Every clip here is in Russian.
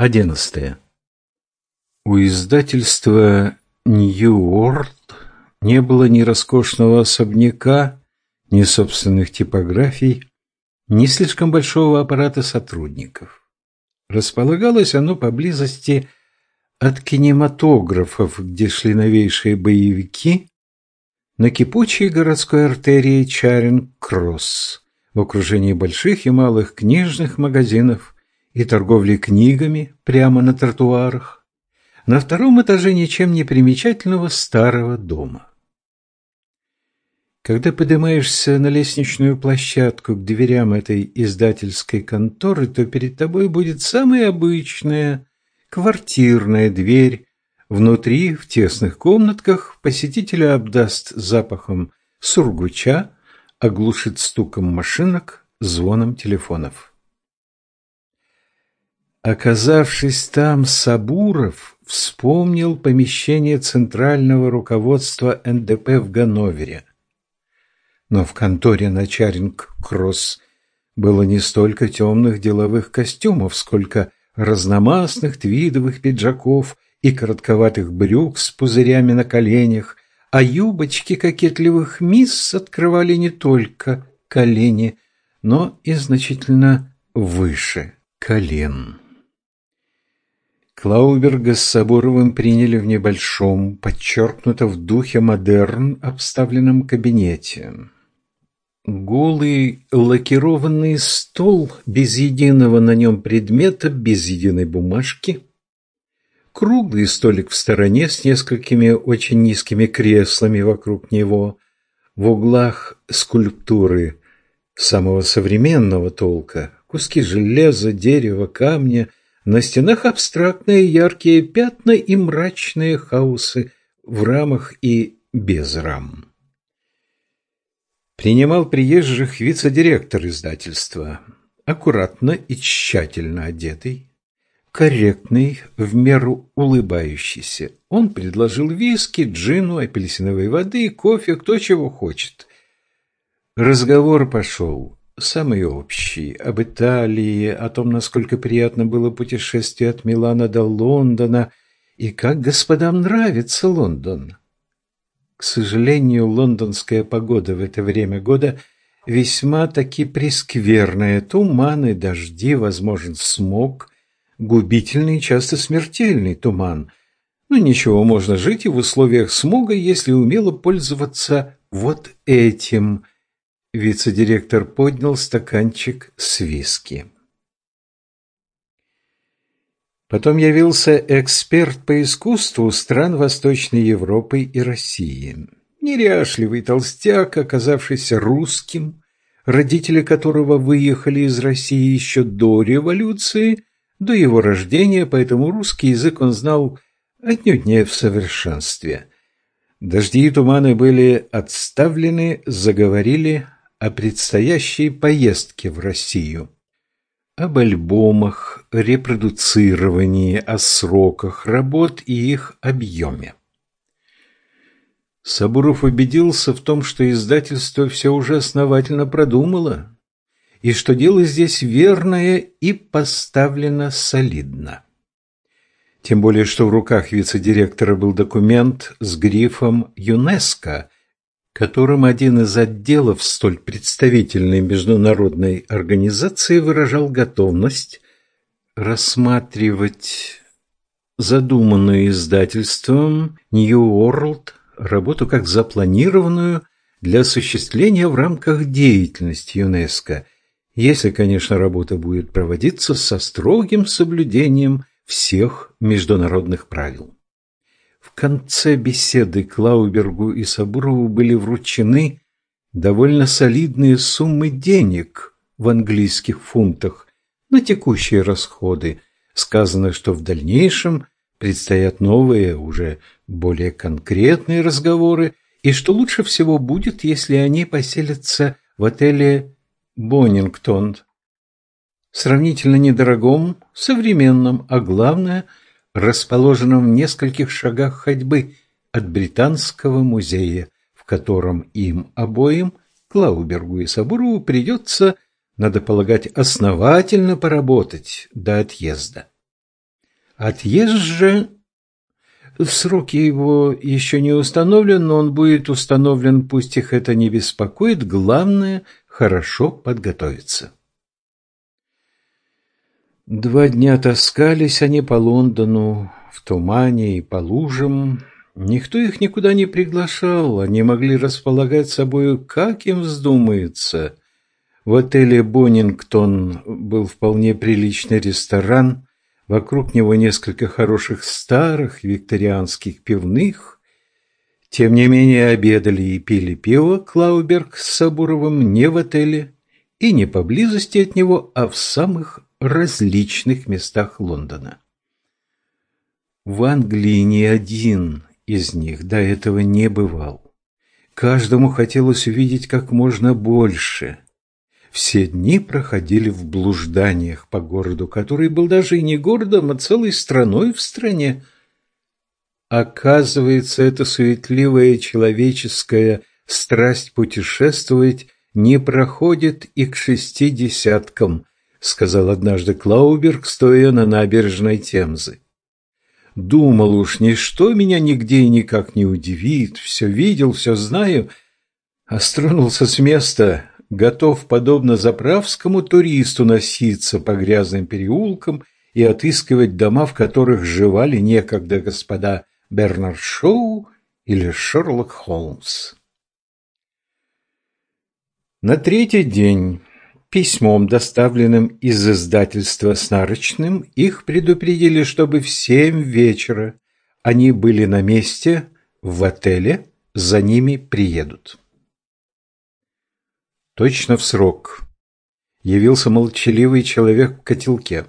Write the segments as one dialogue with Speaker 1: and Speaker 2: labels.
Speaker 1: Одиннадцатое. У издательства «Нью-Уорлд» не было ни роскошного особняка, ни собственных типографий, ни слишком большого аппарата сотрудников. Располагалось оно поблизости от кинематографов, где шли новейшие боевики, на кипучей городской артерии Чаринг-Кросс, в окружении больших и малых книжных магазинов и торговли книгами прямо на тротуарах, на втором этаже ничем не примечательного старого дома. Когда поднимаешься на лестничную площадку к дверям этой издательской конторы, то перед тобой будет самая обычная квартирная дверь. Внутри, в тесных комнатках, посетителя обдаст запахом сургуча, оглушит стуком машинок, звоном телефонов. Оказавшись там, Сабуров вспомнил помещение центрального руководства НДП в Ганновере. Но в конторе на Чаринг-Кросс было не столько темных деловых костюмов, сколько разномастных твидовых пиджаков и коротковатых брюк с пузырями на коленях, а юбочки кокетливых мисс открывали не только колени, но и значительно выше колен. Клауберга с Соборовым приняли в небольшом, подчеркнуто в духе модерн, обставленном кабинете. Голый лакированный стол, без единого на нем предмета, без единой бумажки. Круглый столик в стороне с несколькими очень низкими креслами вокруг него. В углах скульптуры самого современного толка. Куски железа, дерева, камня – на стенах абстрактные яркие пятна и мрачные хаосы в рамах и без рам. Принимал приезжих вице-директор издательства, аккуратно и тщательно одетый, корректный, в меру улыбающийся. Он предложил виски, джину, апельсиновой воды, кофе, кто чего хочет. Разговор пошел самый общий, об Италии, о том, насколько приятно было путешествие от Милана до Лондона, и как господам нравится Лондон. К сожалению, лондонская погода в это время года весьма-таки прескверная. Туманы, дожди, возможен смог, губительный часто смертельный туман. Но ничего, можно жить и в условиях смога, если умело пользоваться вот этим – Вице-директор поднял стаканчик с виски. Потом явился эксперт по искусству стран Восточной Европы и России. Неряшливый толстяк, оказавшийся русским, родители которого выехали из России еще до революции, до его рождения, поэтому русский язык он знал отнюдь не в совершенстве. Дожди и туманы были отставлены, заговорили о предстоящей поездке в Россию, об альбомах, репродуцировании, о сроках работ и их объеме. Сабуров убедился в том, что издательство все уже основательно продумало, и что дело здесь верное и поставлено солидно. Тем более, что в руках вице-директора был документ с грифом ЮНЕСКО – которым один из отделов столь представительной международной организации выражал готовность рассматривать задуманную издательством New World работу как запланированную для осуществления в рамках деятельности ЮНЕСКО, если, конечно, работа будет проводиться со строгим соблюдением всех международных правил. Конце беседы Клаубергу и Сабурову были вручены довольно солидные суммы денег в английских фунтах на текущие расходы. Сказано, что в дальнейшем предстоят новые, уже более конкретные разговоры, и что лучше всего будет, если они поселятся в отеле «Боннингтон». Сравнительно недорогом, современном, а главное – расположенном в нескольких шагах ходьбы от Британского музея, в котором им обоим, Клаубергу и Сабурову, придется, надо полагать, основательно поработать до отъезда. Отъезд же... Срок его еще не установлен, но он будет установлен, пусть их это не беспокоит. Главное – хорошо подготовиться. Два дня таскались они по Лондону, в тумане и по лужам. Никто их никуда не приглашал, они могли располагать собою, как им вздумается. В отеле «Боннингтон» был вполне приличный ресторан, вокруг него несколько хороших старых викторианских пивных. Тем не менее обедали и пили пиво Клауберг с Сабуровым не в отеле и не поблизости от него, а в самых различных местах Лондона. В Англии ни один из них до этого не бывал. Каждому хотелось увидеть как можно больше. Все дни проходили в блужданиях по городу, который был даже и не городом, а целой страной в стране. Оказывается, эта суетливая человеческая страсть путешествовать не проходит и к шести десяткам, сказал однажды Клауберг, стоя на набережной Темзы. Думал уж, ничто меня нигде и никак не удивит, все видел, все знаю, а с места, готов, подобно заправскому туристу, носиться по грязным переулкам и отыскивать дома, в которых жевали некогда господа Бернард Шоу или Шерлок Холмс. На третий день Письмом, доставленным из издательства с их предупредили, чтобы в семь вечера они были на месте в отеле, за ними приедут. Точно в срок. Явился молчаливый человек в котелке,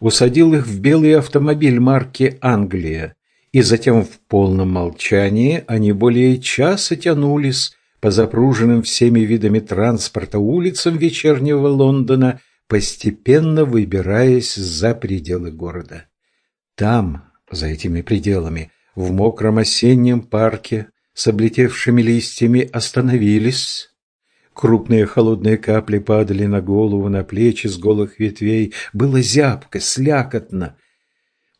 Speaker 1: усадил их в белый автомобиль марки «Англия», и затем в полном молчании они более часа тянулись по запруженным всеми видами транспорта улицам вечернего Лондона, постепенно выбираясь за пределы города. Там, за этими пределами, в мокром осеннем парке с облетевшими листьями остановились. Крупные холодные капли падали на голову, на плечи с голых ветвей. Было зябко, слякотно.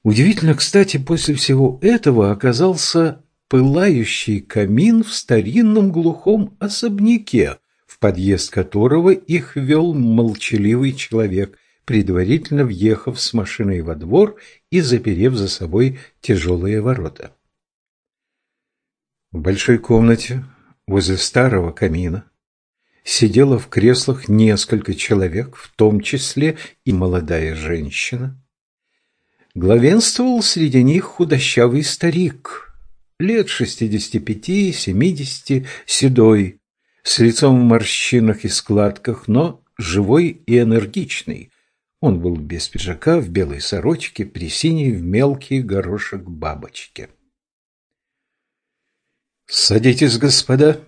Speaker 1: Удивительно, кстати, после всего этого оказался пылающий камин в старинном глухом особняке, в подъезд которого их вел молчаливый человек, предварительно въехав с машиной во двор и заперев за собой тяжелые ворота. В большой комнате возле старого камина сидело в креслах несколько человек, в том числе и молодая женщина. Главенствовал среди них худощавый старик – лет шестидесяти пяти, семидесяти, седой, с лицом в морщинах и складках, но живой и энергичный. Он был без пиджака, в белой сорочке, при синей в мелкий горошек бабочки. «Садитесь, господа!»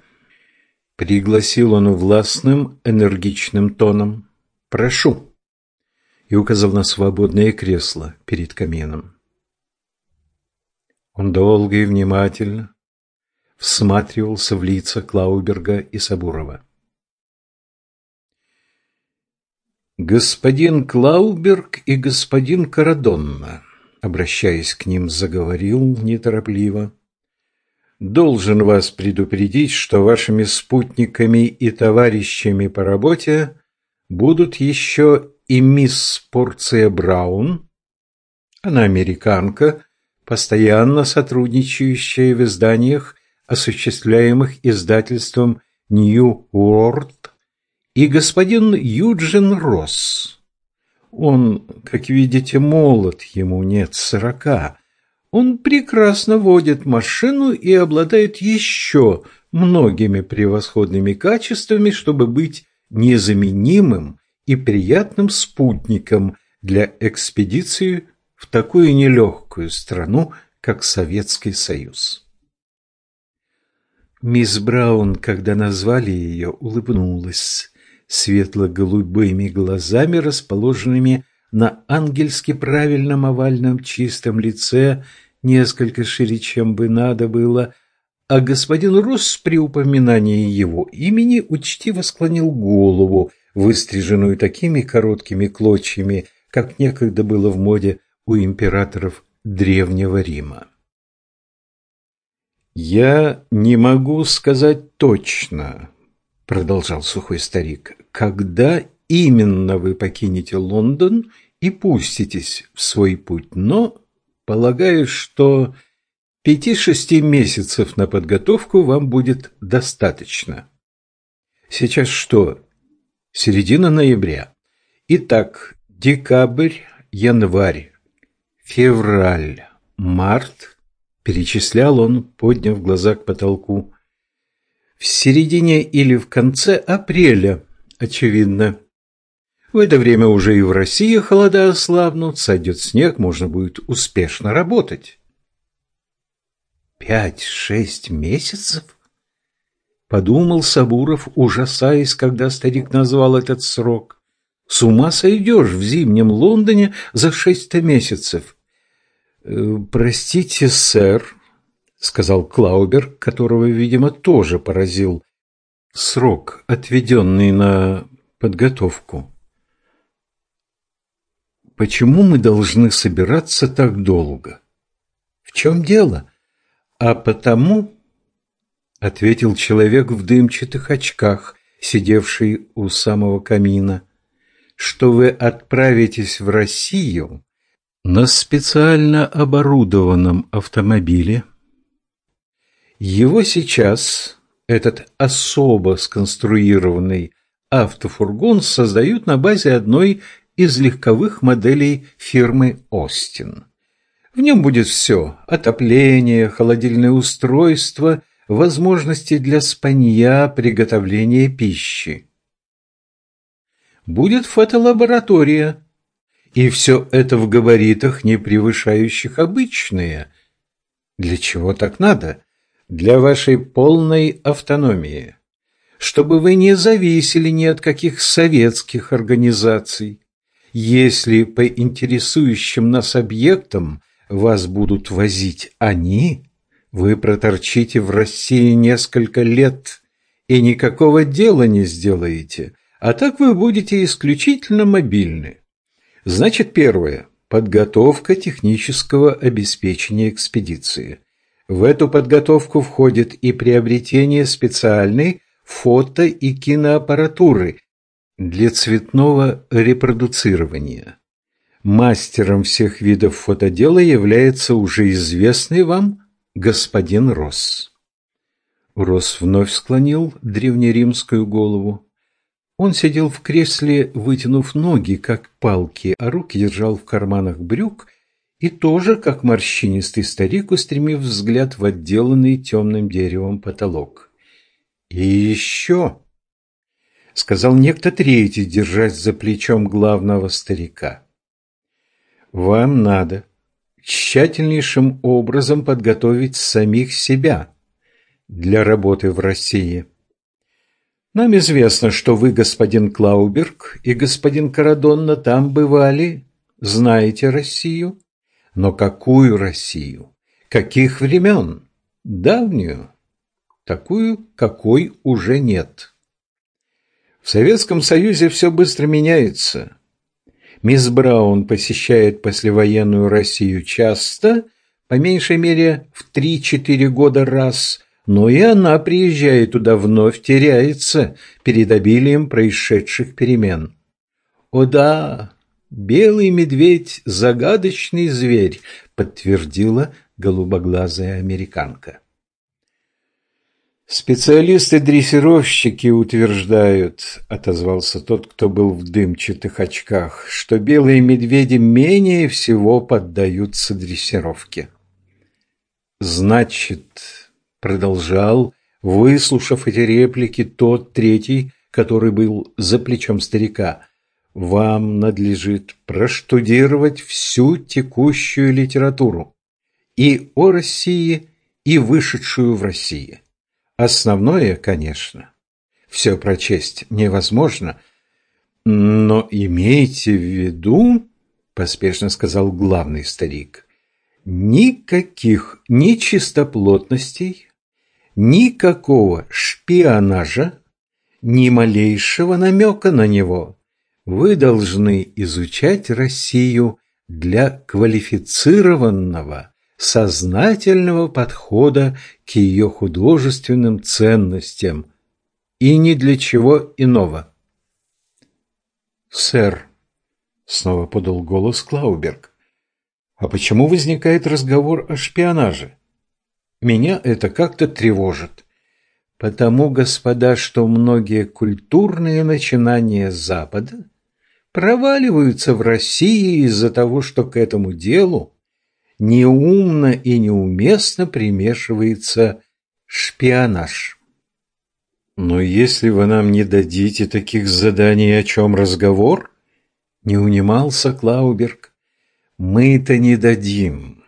Speaker 1: — пригласил он властным, энергичным тоном. «Прошу!» — и указал на свободное кресло перед камином. Он долго и внимательно всматривался в лица Клауберга и Сабурова. «Господин Клауберг и господин Карадонна», обращаясь к ним, заговорил неторопливо, «должен вас предупредить, что вашими спутниками и товарищами по работе будут еще и мисс Порция Браун, она американка, постоянно сотрудничающая в изданиях, осуществляемых издательством New World, и господин Юджин Росс. Он, как видите, молод, ему нет сорока. Он прекрасно водит машину и обладает еще многими превосходными качествами, чтобы быть незаменимым и приятным спутником для экспедиции в такую нелегкую страну, как Советский Союз. Мисс Браун, когда назвали ее, улыбнулась светло-голубыми глазами, расположенными на ангельски правильном овальном чистом лице, несколько шире, чем бы надо было, а господин Росс при упоминании его имени учтиво склонил голову, выстриженную такими короткими клочьями, как некогда было в моде у императоров Древнего Рима. «Я не могу сказать точно», – продолжал сухой старик, – «когда именно вы покинете Лондон и пуститесь в свой путь, но полагаю, что пяти-шести месяцев на подготовку вам будет достаточно. Сейчас что? Середина ноября. Итак, декабрь, январь, февраль, март, перечислял он, подняв глаза к потолку. В середине или в конце апреля, очевидно. В это время уже и в России холода ослабнут, сойдет снег, можно будет успешно работать. Пять-шесть месяцев? Подумал Сабуров, ужасаясь, когда старик назвал этот срок. С ума сойдешь в зимнем Лондоне за шесть месяцев. «Э, «Простите, сэр», — сказал Клаубер, которого, видимо, тоже поразил срок, отведенный на подготовку. «Почему мы должны собираться так долго?» «В чем дело?» «А потому...» — ответил человек в дымчатых очках, сидевший у самого камина, «что вы отправитесь в Россию на специально оборудованном автомобиле. Его сейчас, этот особо сконструированный автофургон, создают на базе одной из легковых моделей фирмы «Остин». В нем будет все – отопление, холодильное устройство, возможности для спанья, приготовления пищи. Будет фотолаборатория. И все это в габаритах, не превышающих обычные. Для чего так надо? Для вашей полной автономии. Чтобы вы не зависели ни от каких советских организаций. Если по интересующим нас объектам вас будут возить они, вы проторчите в России несколько лет и никакого дела не сделаете, а так вы будете исключительно мобильны. Значит, первое – подготовка технического обеспечения экспедиции. В эту подготовку входит и приобретение специальной фото- и киноаппаратуры для цветного репродуцирования. Мастером всех видов фотодела является уже известный вам господин Росс. Росс вновь склонил древнеримскую голову. Он сидел в кресле, вытянув ноги, как палки, а руки держал в карманах брюк и тоже, как морщинистый старик, устремив взгляд в отделанный темным деревом потолок. «И еще!» — сказал некто третий, держась за плечом главного старика вам надо тщательнейшим образом подготовить самих себя для работы в России. Нам известно, что вы, господин Клауберг, и господин Карадонна там бывали, знаете Россию. Но какую Россию? Каких времен? Давнюю? Такую, какой уже нет. В Советском Союзе все быстро меняется. Мисс Браун посещает послевоенную Россию часто, по меньшей мере в 3-4 года раз, но и она приезжает туда вновь, теряется перед обилием происшедших перемен. О да, белый медведь – загадочный зверь, подтвердила голубоглазая американка. «Специалисты-дрессировщики утверждают», – отозвался тот, кто был в дымчатых очках, «что белые медведи менее всего поддаются дрессировке». «Значит», – продолжал, выслушав эти реплики, тот третий, который был за плечом старика, «вам надлежит проштудировать всю текущую литературу и о России, и вышедшую в России». Основное, конечно, все прочесть невозможно, но имейте в виду, поспешно сказал главный старик, никаких ни чистоплотностей, никакого шпионажа, ни малейшего намека на него. Вы должны изучать Россию для квалифицированного, сознательного подхода к ее художественным ценностям и ни для чего иного. «Сэр», — снова подал голос Клауберг, — «а почему возникает разговор о шпионаже? Меня это как-то тревожит». Потому, господа, что многие культурные начинания Запада проваливаются в России из-за того, что к этому делу неумно и неуместно примешивается шпионаж. Но если вы нам не дадите таких заданий, о чем разговор, не унимался Клауберг, мы-то не дадим.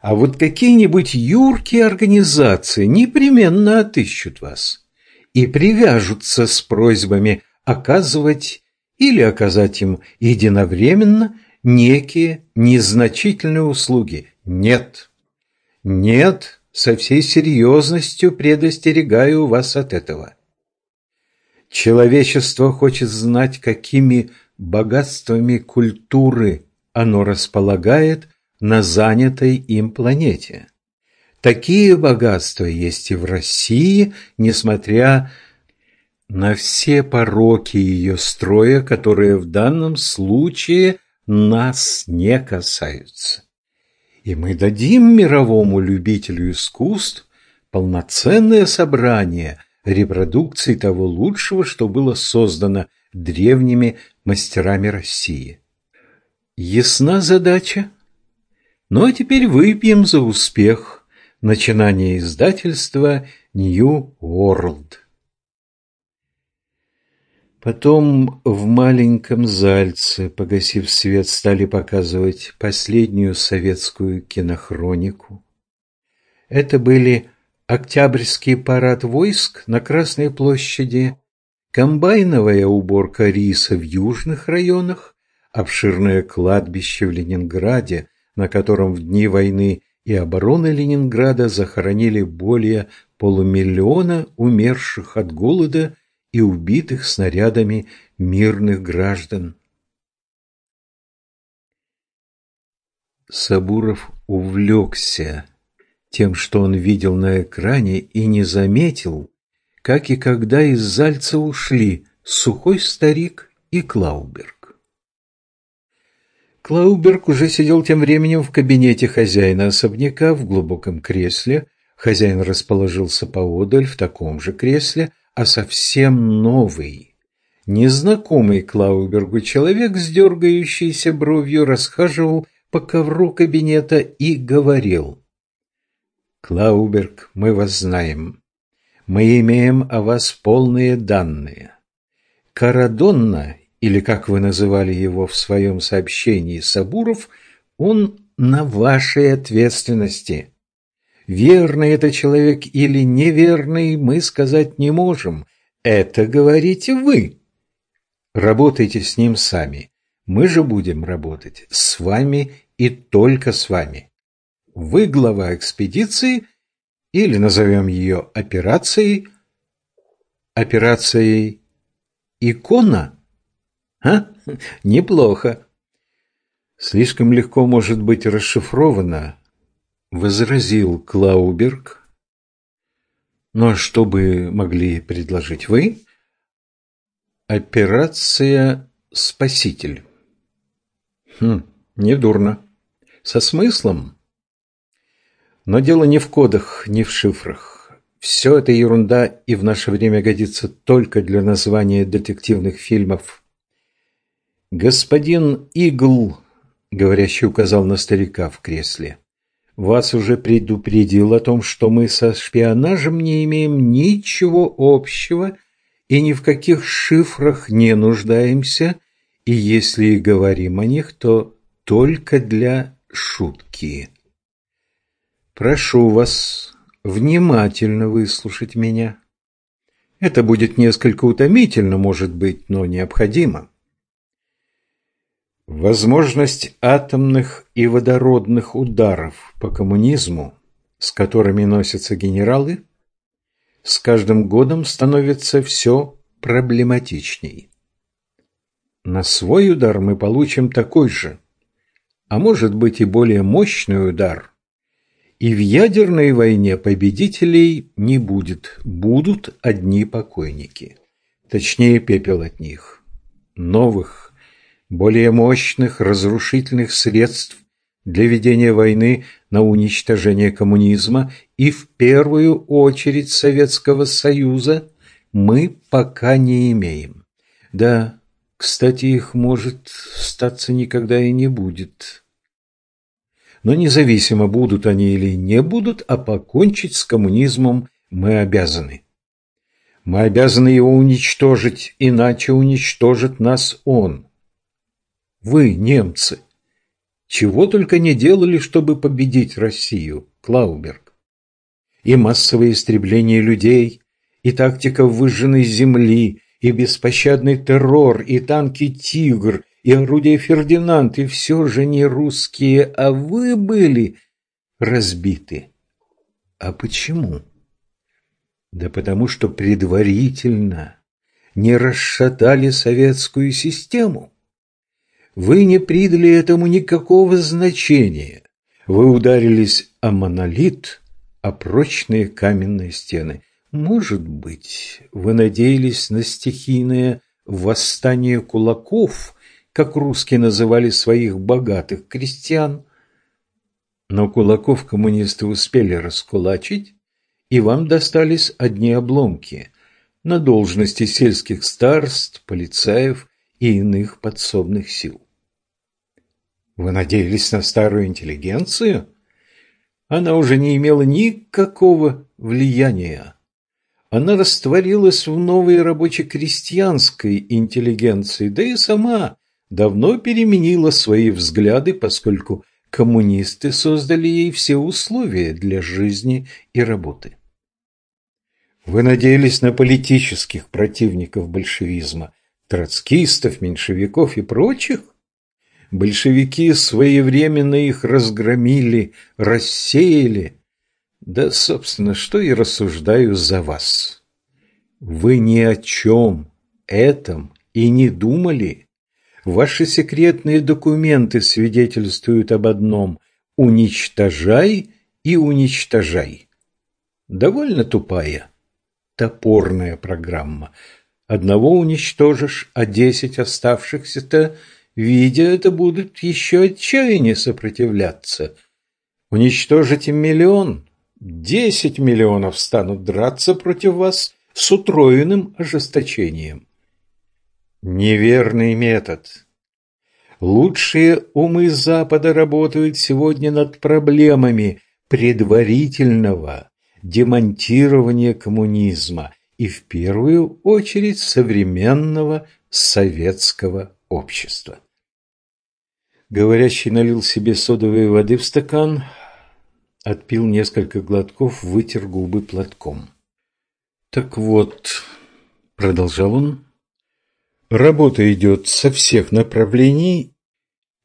Speaker 1: А вот какие-нибудь юркие организации непременно отыщут вас и привяжутся с просьбами оказывать или оказать им единовременно некие незначительные услуги. Нет. Нет, со всей серьезностью предостерегаю вас от этого. Человечество хочет знать, какими богатствами культуры оно располагает на занятой им планете. Такие богатства есть и в России, несмотря на все пороки ее строя, которые в данном случае нас не касаются. И мы дадим мировому любителю искусств полноценное собрание репродукций того лучшего, что было создано древними мастерами России. Ясна задача? Ну а теперь выпьем за успех начинания издательства New World. Потом в маленьком зальце, погасив свет, стали показывать последнюю советскую кинохронику. Это были Октябрьский парад войск на Красной площади, комбайновая уборка риса в южных районах, обширное кладбище в Ленинграде, на котором в дни войны и обороны Ленинграда захоронили более полумиллиона умерших от голода и убитых снарядами мирных граждан. Сабуров увлекся тем, что он видел на экране, и не заметил, как и когда из Зальца ушли сухой старик и Клауберг. Клауберг уже сидел тем временем в кабинете хозяина особняка в глубоком кресле. Хозяин расположился поодаль в таком же кресле, а совсем новый. Незнакомый Клаубергу человек с дергающейся бровью расхаживал по ковру кабинета и говорил. «Клауберг, мы вас знаем. Мы имеем о вас полные данные. Карадонна, или как вы называли его в своем сообщении, Сабуров, он на вашей ответственности. Верный это человек или неверный, мы сказать не можем. Это говорите вы. Работайте с ним сами. Мы же будем работать с вами и только с вами. Вы глава экспедиции, или назовем ее операцией, операцией «Икона»? А? Неплохо. Слишком легко может быть расшифровано, возразил Клауберг. Ну а что бы могли предложить вы? Операция «Спаситель». Хм, недурно. Со смыслом? Но дело не в кодах, не в шифрах. Все это ерунда и в наше время годится только для названия детективных фильмов. Господин Игл, говорящий указал на старика в кресле, вас уже предупредил о том, что мы со шпионажем не имеем ничего общего и ни в каких шифрах не нуждаемся, и если и говорим о них, то только для шутки. Прошу вас внимательно выслушать меня. Это будет несколько утомительно, может быть, но необходимо. Возможность атомных и водородных ударов по коммунизму, с которыми носятся генералы, с каждым годом становится все проблематичней. На свой удар мы получим такой же, а может быть и более мощный удар. И в ядерной войне победителей не будет, будут одни покойники. Точнее, пепел от них. Новых, более мощных разрушительных средств для ведения войны на уничтожение коммунизма и в первую очередь Советского Союза мы пока не имеем. Да, кстати, их может статься никогда и не будет. Но независимо, будут они или не будут, а покончить с коммунизмом мы обязаны. Мы обязаны его уничтожить, иначе уничтожит нас он. Вы, немцы, чего только не делали, чтобы победить Россию, Клауберг. И массовое истребление людей, и тактика выжженной земли, и беспощадный террор, и танки «Тигр», и орудия «Фердинанд», и все же не русские, а вы были разбиты. А почему? Да потому что предварительно не расшатали советскую систему. Вы не придали этому никакого значения. Вы ударились о монолит, о прочные каменные стены. Может быть, вы надеялись на стихийное восстание кулаков, как русские называли своих богатых крестьян. Но кулаков коммунисты успели раскулачить, и вам достались одни обломки на должности сельских старост, полицаев и иных подсобных сил. Вы надеялись на старую интеллигенцию? Она уже не имела никакого влияния. Она растворилась в новой рабоче-крестьянской интеллигенции, да и сама давно переменила свои взгляды, поскольку коммунисты создали ей все условия для жизни и работы. Вы надеялись на политических противников большевизма, троцкистов, меньшевиков и прочих? Большевики своевременно их разгромили, рассеяли. Да, собственно, что и рассуждаю за вас. Вы ни о чем этом и не думали. Ваши секретные документы свидетельствуют об одном – уничтожай и уничтожай. Довольно тупая, топорная программа. Одного уничтожишь, а десять оставшихся-то – видя это, будут еще отчаяннее сопротивляться. Уничтожите миллион, десять миллионов станут драться против вас с утроенным ожесточением. Неверный метод. Лучшие умы Запада работают сегодня над проблемами предварительного демонтирования коммунизма и в первую очередь современного советского общества. Говорящий налил себе содовой воды в стакан, отпил несколько глотков, вытер губы платком. «Так вот», — продолжал он, — «работа идет со всех направлений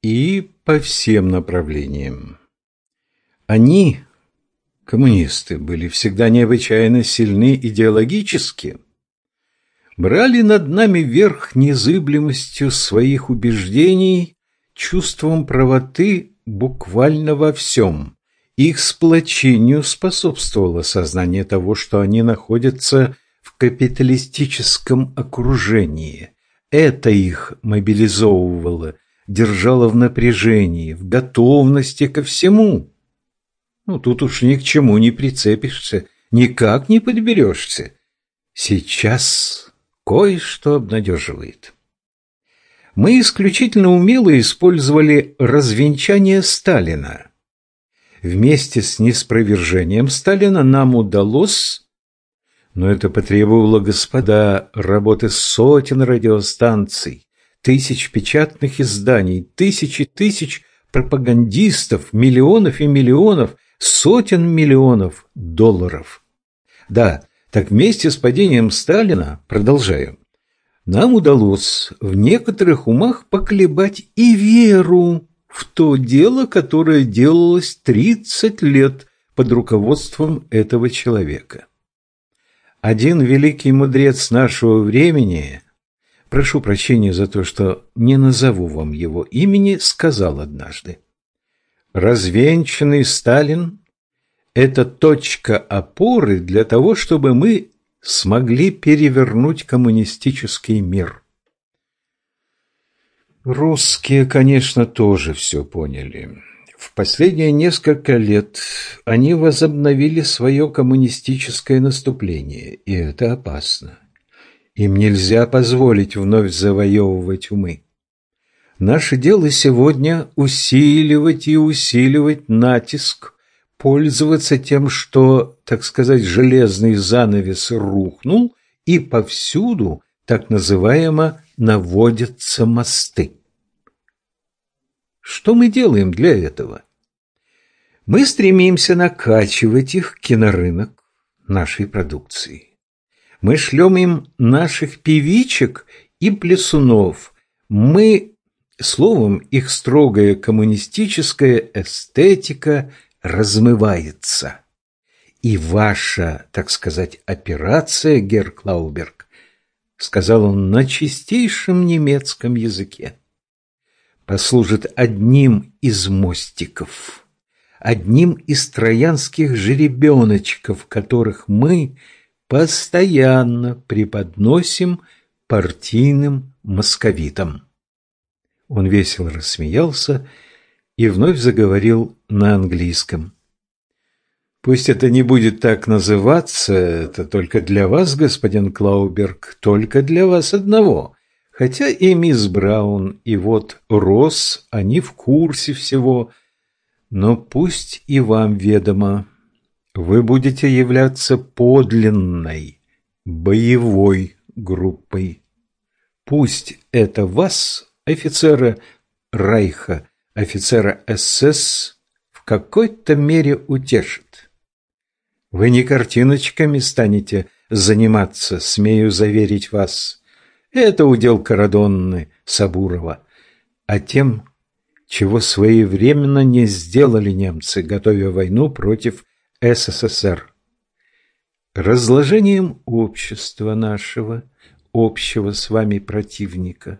Speaker 1: и по всем направлениям. Они, коммунисты, были всегда необычайно сильны идеологически» брали над нами верх незыблемостью своих убеждений, чувством правоты буквально во всем. Их сплочению способствовало сознание того, что они находятся в капиталистическом окружении. Это их мобилизовывало, держало в напряжении, в готовности ко всему. Ну, тут уж ни к чему не прицепишься, никак не подберешься. Сейчас кое-что обнадеживает. Мы исключительно умело использовали развенчание Сталина. Вместе с неспровержением Сталина нам удалось, но это потребовало, господа, работы сотен радиостанций, тысяч печатных изданий, тысячи тысяч пропагандистов, миллионов и миллионов, сотен миллионов долларов. Да, так вместе с падением Сталина, продолжаю, нам удалось в некоторых умах поколебать и веру в то дело, которое делалось 30 лет под руководством этого человека. Один великий мудрец нашего времени, прошу прощения за то, что не назову вам его имени, сказал однажды, развенчанный Сталин – это точка опоры для того, чтобы мы смогли перевернуть коммунистический мир. Русские, конечно, тоже все поняли. В последние несколько лет они возобновили свое коммунистическое наступление, и это опасно. Им нельзя позволить вновь завоевывать умы. Наше дело сегодня усиливать и усиливать натиск, пользоваться тем, что, так сказать, железный занавес рухнул, и повсюду, так называемо, наводятся мосты. Что мы делаем для этого? Мы стремимся накачивать их кинорынок нашей продукции. Мы шлем им наших певичек и плясунов. Мы, словом, их строгая коммунистическая эстетика размывается. И ваша, так сказать, операция, Герр Клауберг, сказал он на чистейшем немецком языке, послужит одним из мостиков, одним из троянских жеребеночков, которых мы постоянно преподносим партийным московитам. Он весело рассмеялся вновь заговорил на английском. Пусть это не будет так называться, это только для вас, господин Клауберг, только для вас одного. Хотя и мисс Браун, и вот Росс, они в курсе всего, но пусть и вам ведомо, вы будете являться подлинной, боевой группой. Пусть это вас, офицера Райха, офицера СС, в какой-то мере утешит. Вы не картиночками станете заниматься, смею заверить вас, это удел Карадонны Сабурова. А тем, чего своевременно не сделали немцы, готовя войну против СССР. Разложением общества нашего, общего с вами противника.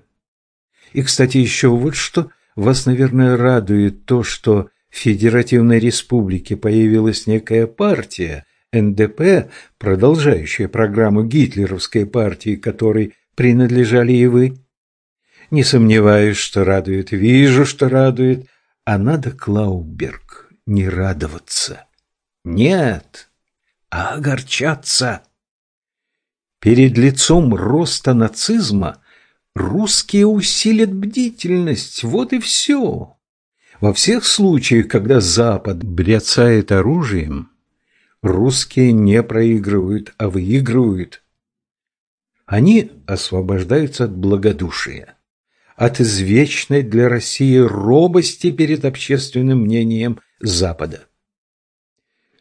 Speaker 1: И, кстати, еще вот что вас, наверное, радует то, что в Федеративной Республике появилась некая партия, НДП, продолжающая программу гитлеровской партии, которой принадлежали и вы. Не сомневаюсь, что радует, вижу, что радует, а надо, Клауберг, не радоваться. Нет, а огорчаться. Перед лицом роста нацизма русские усилят бдительность, вот и все. Во всех случаях, когда Запад бряцает оружием, русские не проигрывают, а выигрывают – они освобождаются от благодушия, от извечной для России робости перед общественным мнением Запада.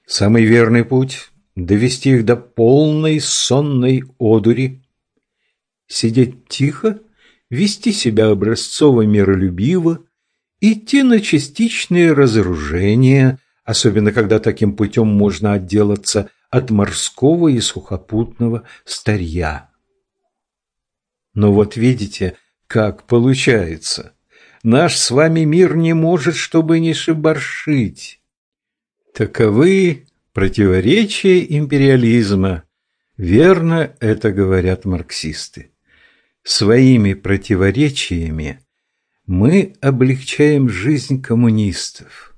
Speaker 1: Самый верный путь – довести их до полной сонной одури, сидеть тихо, вести себя образцово-миролюбиво, идти на частичные разоружения, особенно когда таким путем можно отделаться от морского и сухопутного старья. Но вот видите, как получается. Наш с вами мир не может, чтобы не шибаршить. Таковы противоречия империализма. Верно это говорят марксисты. Своими противоречиями мы облегчаем жизнь коммунистов.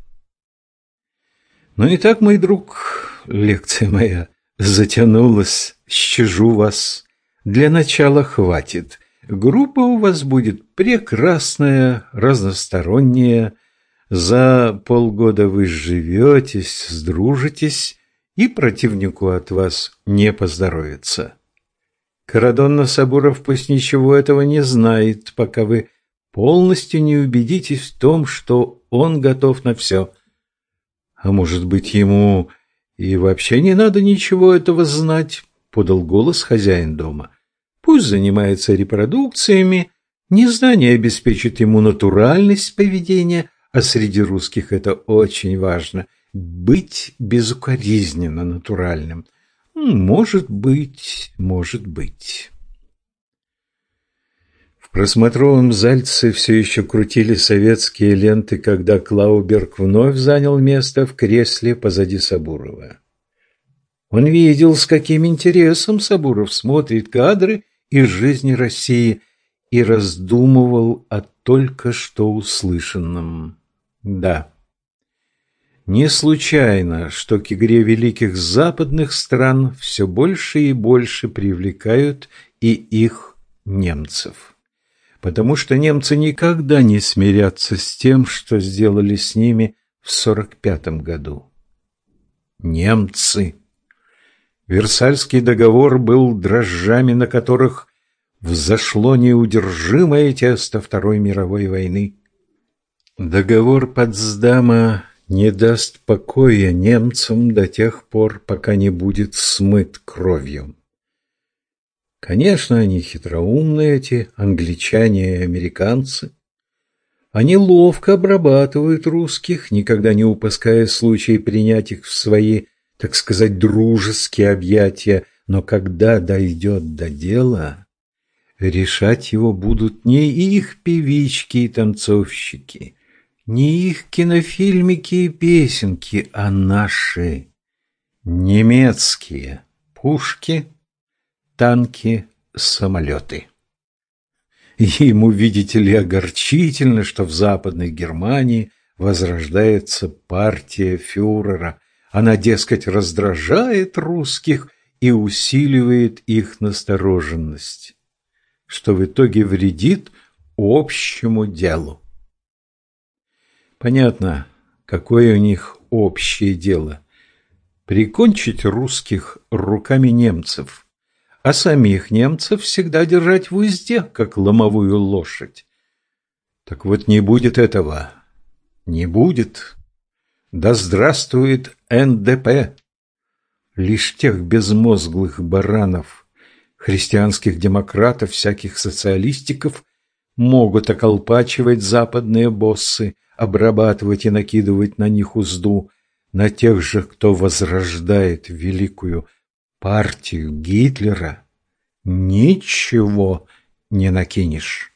Speaker 1: Ну и так, мой друг, лекция моя затянулась, щажу вас. Для начала хватит. Группа у вас будет прекрасная, разносторонняя. За полгода вы сживетесь, сдружитесь, и противнику от вас не поздоровится. Карадонна Сабуров пусть ничего этого не знает, пока вы полностью не убедитесь в том, что он готов на все. А может быть, ему и вообще не надо ничего этого знать, подал голос хозяин дома. Пусть занимается репродукциями, незнание обеспечит ему натуральность поведения, а среди русских это очень важно – быть безукоризненно натуральным. Может быть, может быть. просмотровом зальце все еще крутили советские ленты, когда Клауберг вновь занял место в кресле позади Сабурова. Он видел, с каким интересом Сабуров смотрит кадры из жизни России и раздумывал о только что услышанном. Да, не случайно, что к игре великих западных стран все больше и больше привлекают и их немцев. Потому что немцы никогда не смирятся с тем, что сделали с ними в сорок пятом году. Немцы! Версальский договор был дрожжами, на которых взошло неудержимое тесто Второй мировой войны. Договор Потсдама не даст покоя немцам до тех пор, пока не будет смыт кровью. Конечно, они хитроумные, эти англичане и американцы. Они ловко обрабатывают русских, никогда не упуская случай принять их в свои так сказать, дружеские объятия, но когда дойдет до дела, решать его будут не их певички и танцовщики, не их кинофильмики и песенки, а наши немецкие пушки, танки, самолеты. Ему, видите ли, огорчительно, что в Западной Германии возрождается партия фюрера, она, дескать, раздражает русских и усиливает их настороженность, что в итоге вредит общему делу. Понятно, какое у них общее дело. Прикончить русских руками немцев, а самих немцев всегда держать в узде, как ломовую лошадь. Так вот не будет этого. Не будет. Да здравствует НДП! Лишь тех безмозглых баранов, христианских демократов, всяких социалистиков могут околпачивать западные боссы, обрабатывать и накидывать на них узду, на тех же, кто возрождает великую партию Гитлера, ничего не накинешь.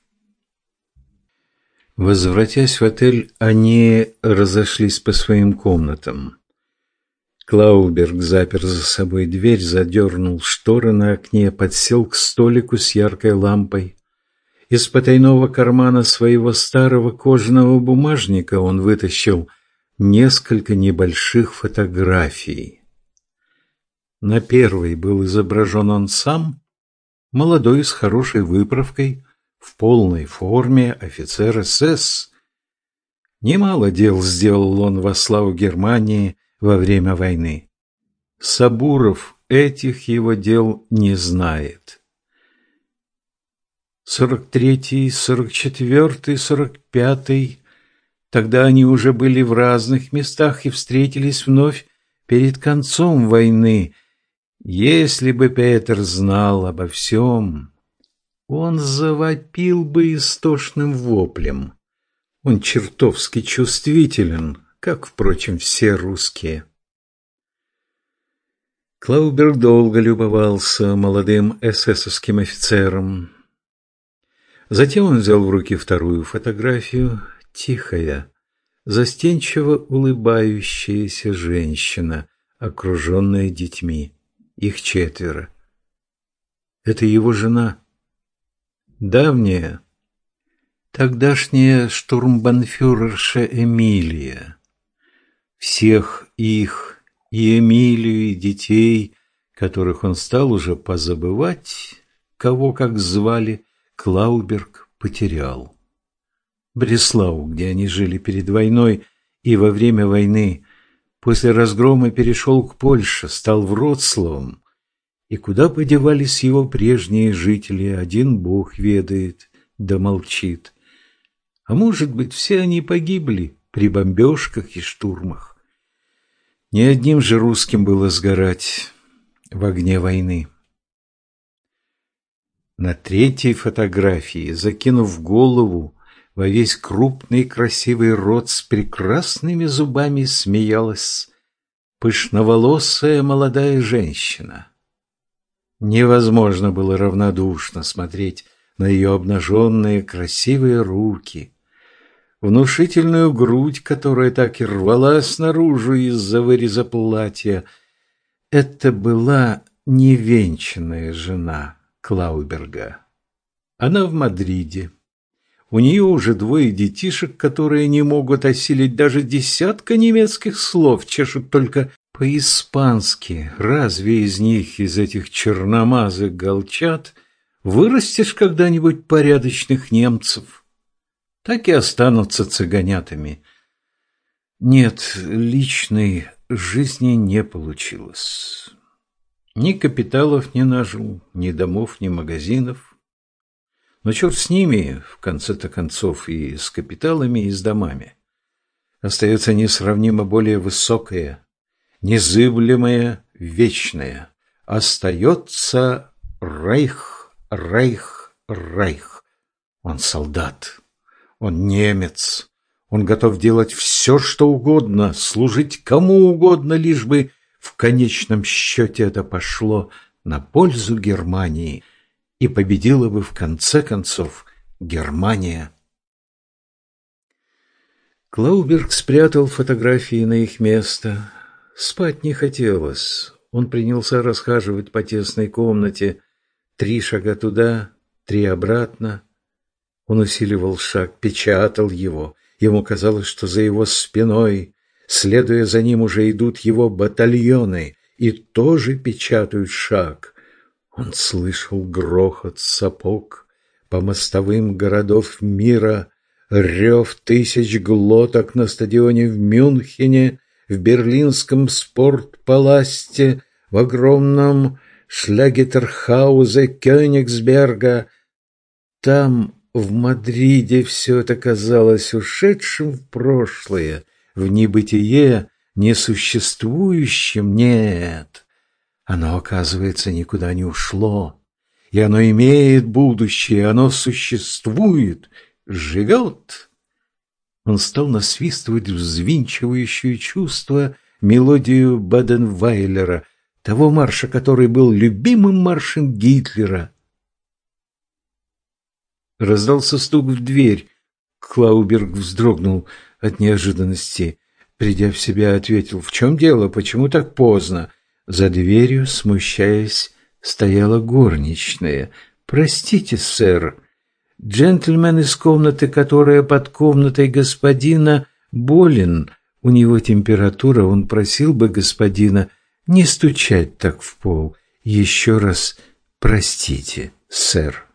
Speaker 1: Возвратясь в отель, они разошлись по своим комнатам. Клауберг запер за собой дверь, задернул шторы на окне, подсел к столику с яркой лампой. Из потайного кармана своего старого кожаного бумажника он вытащил несколько небольших фотографий. На первой был изображен он сам, молодой с хорошей выправкой, в полной форме офицер СС. Немало дел сделал он во славу Германии во время войны. Сабуров этих его дел не знает. Сорок третий, сорок четвертый, сорок пятый. Тогда они уже были в разных местах и встретились вновь перед концом войны. Если бы Петр знал обо всем, он завопил бы истошным воплем. Он чертовски чувствителен, как, впрочем, все русские. Клауберг долго любовался молодым эсэсовским офицером. Затем он взял в руки вторую фотографию, тихая, застенчиво улыбающаяся женщина, окруженная детьми. Их четверо. Это его жена давняя, тогдашняя штурмбанфюрерша Эмилия. Всех их, и Эмилию, и детей, которых он стал уже позабывать, кого как звали, Клауберг потерял. Бреслау, где они жили перед войной и во время войны, после разгрома перешел к Польше, стал Вроцлавом, и куда подевались его прежние жители, один бог ведает, да молчит. А может быть, все они погибли при бомбежках и штурмах. Не одним же русским было сгорать в огне войны. На третьей фотографии, закинув голову во весь крупный красивый рот с прекрасными зубами, смеялась пышноволосая молодая женщина. Невозможно было равнодушно смотреть на ее обнаженные красивые руки, внушительную грудь, которая так и рвалась наружу из-за выреза платья. Это была невенчанная жена Клауберга. Она в Мадриде. У нее уже двое детишек, которые не могут осилить даже десятка немецких слов, чешут только по-испански. Разве из них, из этих черномазых голчат, вырастешь когда-нибудь порядочных немцев? Так и останутся цыганятами. Нет, личной жизни не получилось. Ни капиталов не нажил, ни домов, ни магазинов. Но черт с ними, в конце-то концов, и с капиталами, и с домами. Остается несравнимо более высокое, незыблемое, вечное. Остается Рейх, Рейх, Рейх. Он солдат, он немец, он готов делать все, что угодно, служить кому угодно, лишь бы в конечном счете это пошло на пользу Германии – и победила бы в конце концов Германия. Клауберг спрятал фотографии на их место. Спать не хотелось. Он принялся расхаживать по тесной комнате. Три шага туда, три обратно. Он усиливал шаг, печатал его. Ему казалось, что за его спиной, следуя за ним, уже идут его батальоны и тоже печатают шаг. Он слышал грохот сапог по мостовым городов мира, рев тысяч глоток на стадионе в Мюнхене, в берлинском спортпаласте, в огромном Шлягетерхаузе Кёнигсберга. Там, в Мадриде, все это казалось ушедшим в прошлое, в небытие, несуществующим. Нет, оно, оказывается, никуда не ушло, и оно имеет будущее, оно существует, живет. Он стал насвистывать взвинчивающее чувство мелодию Баденвайлера, того марша, который был любимым маршем Гитлера. Раздался стук в дверь. Клауберг вздрогнул от неожиданности. Придя в себя, ответил, «В чем дело? Почему так поздно?» За дверью, смущаясь, стояла горничная. «Простите, сэр, джентльмен из комнаты, которая под комнатой господина, болен. У него температура, он просил бы господина не стучать так в пол. Еще раз простите, сэр».